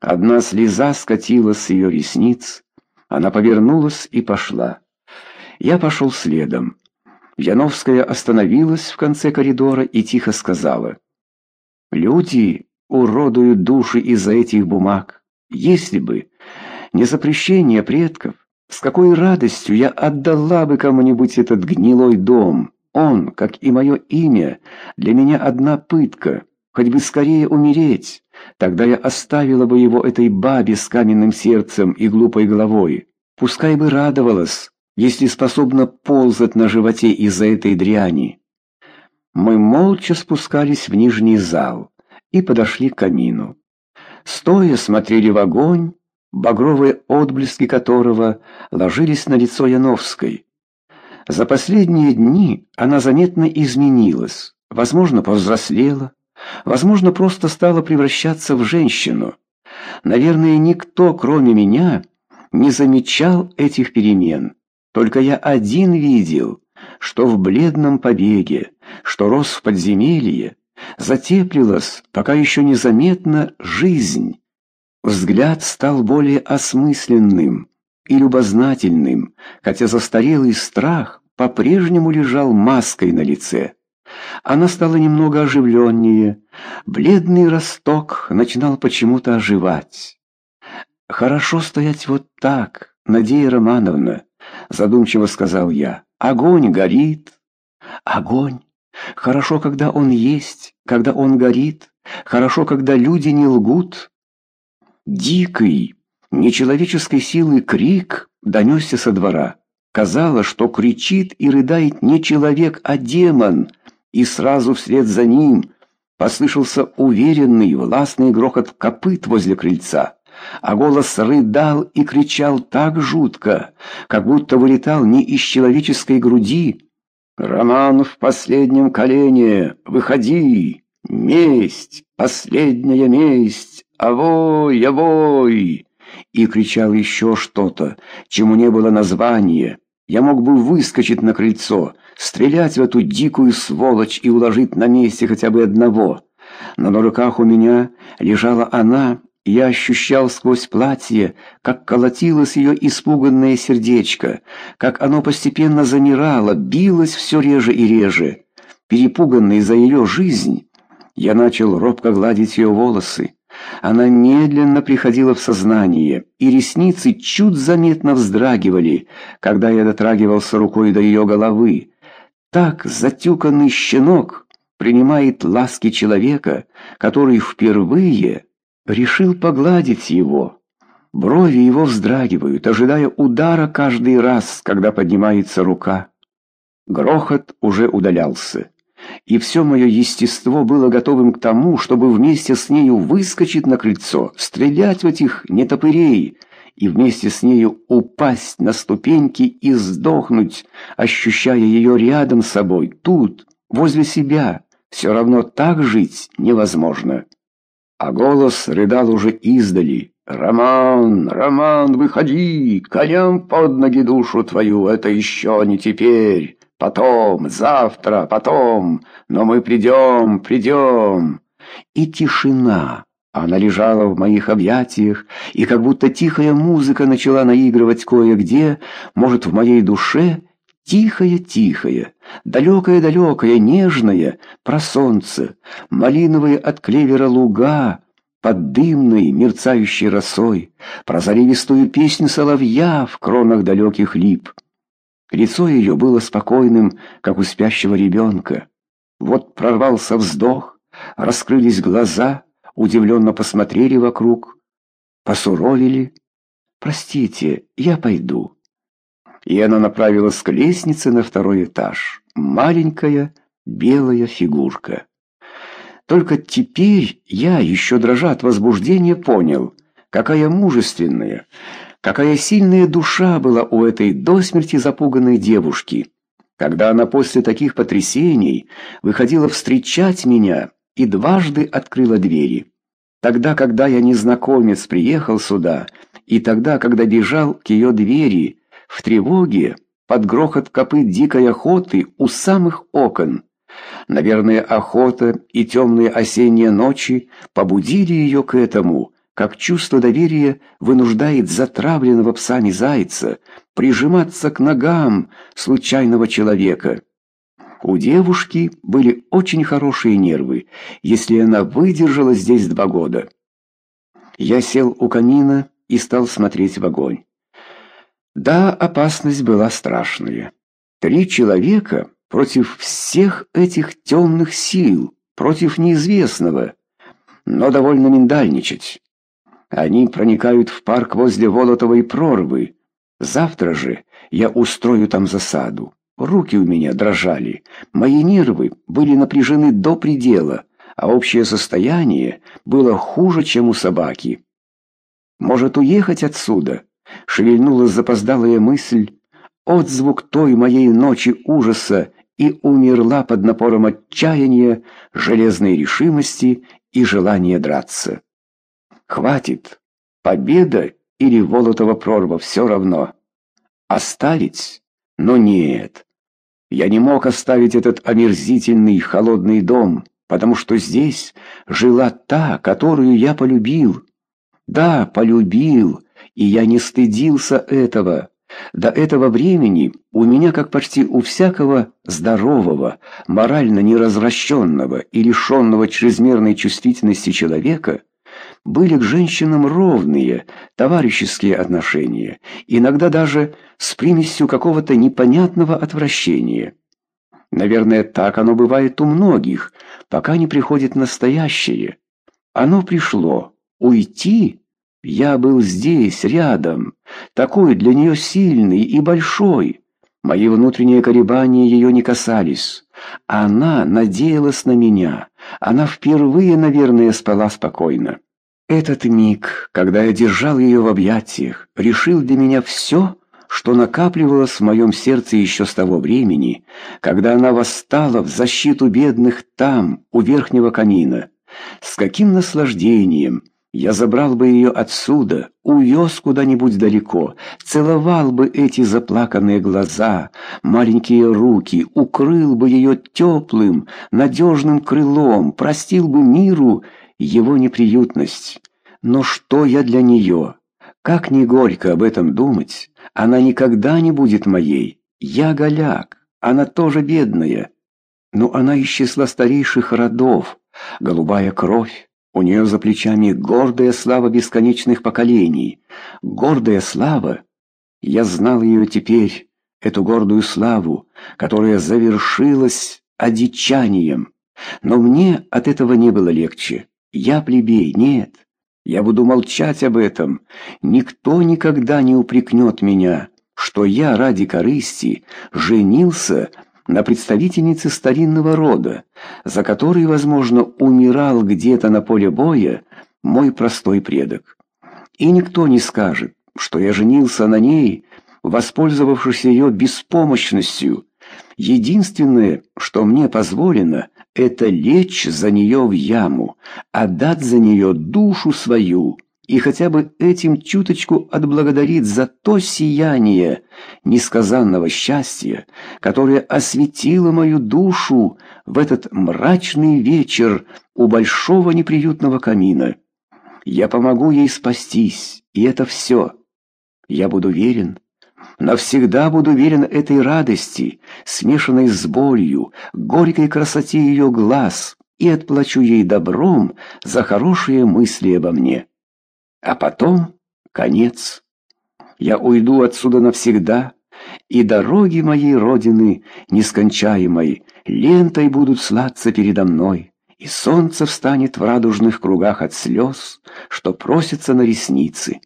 Одна слеза скатилась с ее ресниц. Она повернулась и пошла. Я пошел следом. Яновская остановилась в конце коридора и тихо сказала. «Люди уродуют души из-за этих бумаг. Если бы не запрещение предков, с какой радостью я отдала бы кому-нибудь этот гнилой дом. Он, как и мое имя, для меня одна пытка, хоть бы скорее умереть. Тогда я оставила бы его этой бабе с каменным сердцем и глупой головой. Пускай бы радовалась, если способна ползать на животе из-за этой дряни. Мы молча спускались в нижний зал и подошли к камину. Стоя смотрели в огонь, багровые отблески которого ложились на лицо Яновской. За последние дни она заметно изменилась, возможно, повзрослела, возможно, просто стала превращаться в женщину. Наверное, никто, кроме меня, не замечал этих перемен. Только я один видел, что в бледном побеге, что рос в подземелье, затеплилась, пока еще незаметно, жизнь. Взгляд стал более осмысленным и любознательным, хотя застарелый страх по-прежнему лежал маской на лице. Она стала немного оживленнее, бледный росток начинал почему-то оживать. «Хорошо стоять вот так, Надея Романовна», — задумчиво сказал я. «Огонь горит». «Огонь. Хорошо, когда он есть, когда он горит. Хорошо, когда люди не лгут». Дикий, нечеловеческой силы крик донесся со двора. Казалось, что кричит и рыдает не человек, а демон, и сразу вслед за ним послышался уверенный властный грохот копыт возле крыльца, а голос рыдал и кричал так жутко, как будто вылетал не из человеческой груди. «Роман в последнем колене! Выходи! Месть! Последняя месть! «Авой, авой!» И кричал еще что-то, чему не было названия. Я мог бы выскочить на крыльцо, стрелять в эту дикую сволочь и уложить на месте хотя бы одного. Но на руках у меня лежала она, и я ощущал сквозь платье, как колотилось ее испуганное сердечко, как оно постепенно замирало, билось все реже и реже. Перепуганный за ее жизнь, я начал робко гладить ее волосы. Она медленно приходила в сознание, и ресницы чуть заметно вздрагивали, когда я дотрагивался рукой до ее головы. Так затюканный щенок принимает ласки человека, который впервые решил погладить его. Брови его вздрагивают, ожидая удара каждый раз, когда поднимается рука. Грохот уже удалялся и все мое естество было готовым к тому, чтобы вместе с нею выскочить на крыльцо, стрелять в этих нетопырей и вместе с нею упасть на ступеньки и сдохнуть, ощущая ее рядом с собой, тут, возле себя. Все равно так жить невозможно. А голос рыдал уже издали. «Роман, Роман, выходи! Коням под ноги душу твою, это еще не теперь!» Потом, завтра, потом, но мы придем, придем. И тишина. Она лежала в моих объятиях, и как будто тихая музыка начала наигрывать кое-где, может, в моей душе, тихая-тихая, далекая-далекая, нежная, про солнце, малиновые от клевера луга, под дымной, мерцающей росой, про заливистую песню соловья в кронах далеких лип. Лицо ее было спокойным, как у спящего ребенка. Вот прорвался вздох, раскрылись глаза, удивленно посмотрели вокруг, посуровили. «Простите, я пойду». И она направилась к лестнице на второй этаж. Маленькая белая фигурка. Только теперь я, еще дрожа от возбуждения, понял, какая мужественная, Какая сильная душа была у этой до смерти запуганной девушки, когда она после таких потрясений выходила встречать меня и дважды открыла двери. Тогда, когда я незнакомец приехал сюда, и тогда, когда бежал к ее двери, в тревоге, под грохот копыт дикой охоты у самых окон. Наверное, охота и темные осенние ночи побудили ее к этому, как чувство доверия вынуждает затравленного псами зайца прижиматься к ногам случайного человека. У девушки были очень хорошие нервы, если она выдержала здесь два года. Я сел у камина и стал смотреть в огонь. Да, опасность была страшная. Три человека против всех этих темных сил, против неизвестного, но довольно миндальничать. Они проникают в парк возле Волотовой прорвы. Завтра же я устрою там засаду. Руки у меня дрожали, мои нервы были напряжены до предела, а общее состояние было хуже, чем у собаки. Может, уехать отсюда? Шевельнулась запоздалая мысль. Отзвук той моей ночи ужаса и умерла под напором отчаяния, железной решимости и желания драться. Хватит. Победа или Волотова прорва все равно. Оставить? Но нет. Я не мог оставить этот омерзительный холодный дом, потому что здесь жила та, которую я полюбил. Да, полюбил, и я не стыдился этого. До этого времени у меня, как почти у всякого здорового, морально неразвращенного и лишенного чрезмерной чувствительности человека, были к женщинам ровные, товарищеские отношения, иногда даже с примесью какого-то непонятного отвращения. Наверное, так оно бывает у многих, пока не приходит настоящее. Оно пришло. Уйти? Я был здесь, рядом, такой для нее сильный и большой. Мои внутренние колебания ее не касались. Она надеялась на меня. Она впервые, наверное, спала спокойно. Этот миг, когда я держал ее в объятиях, решил для меня все, что накапливалось в моем сердце еще с того времени, когда она восстала в защиту бедных там, у верхнего камина. С каким наслаждением я забрал бы ее отсюда, увез куда-нибудь далеко, целовал бы эти заплаканные глаза, маленькие руки, укрыл бы ее теплым, надежным крылом, простил бы миру его неприютность. Но что я для нее? Как не горько об этом думать, она никогда не будет моей. Я голяк, она тоже бедная. Но она из числа старейших родов, голубая кровь. У нее за плечами гордая слава бесконечных поколений. Гордая слава. Я знал ее теперь, эту гордую славу, которая завершилась одичанием. Но мне от этого не было легче. Я плебей, нет. Я буду молчать об этом. Никто никогда не упрекнет меня, что я ради корысти женился на представительнице старинного рода, за которой, возможно, умирал где-то на поле боя мой простой предок. И никто не скажет, что я женился на ней, воспользовавшись ее беспомощностью. Единственное, что мне позволено, это лечь за нее в яму, отдать за нее душу свою и хотя бы этим чуточку отблагодарить за то сияние несказанного счастья, которое осветило мою душу в этот мрачный вечер у большого неприютного камина. Я помогу ей спастись, и это все. Я буду верен, Навсегда буду верен этой радости, смешанной с болью, горькой красоте ее глаз, и отплачу ей добром за хорошие мысли обо мне. А потом конец. Я уйду отсюда навсегда, и дороги моей родины нескончаемой лентой будут слаться передо мной, и солнце встанет в радужных кругах от слез, что просятся на ресницы.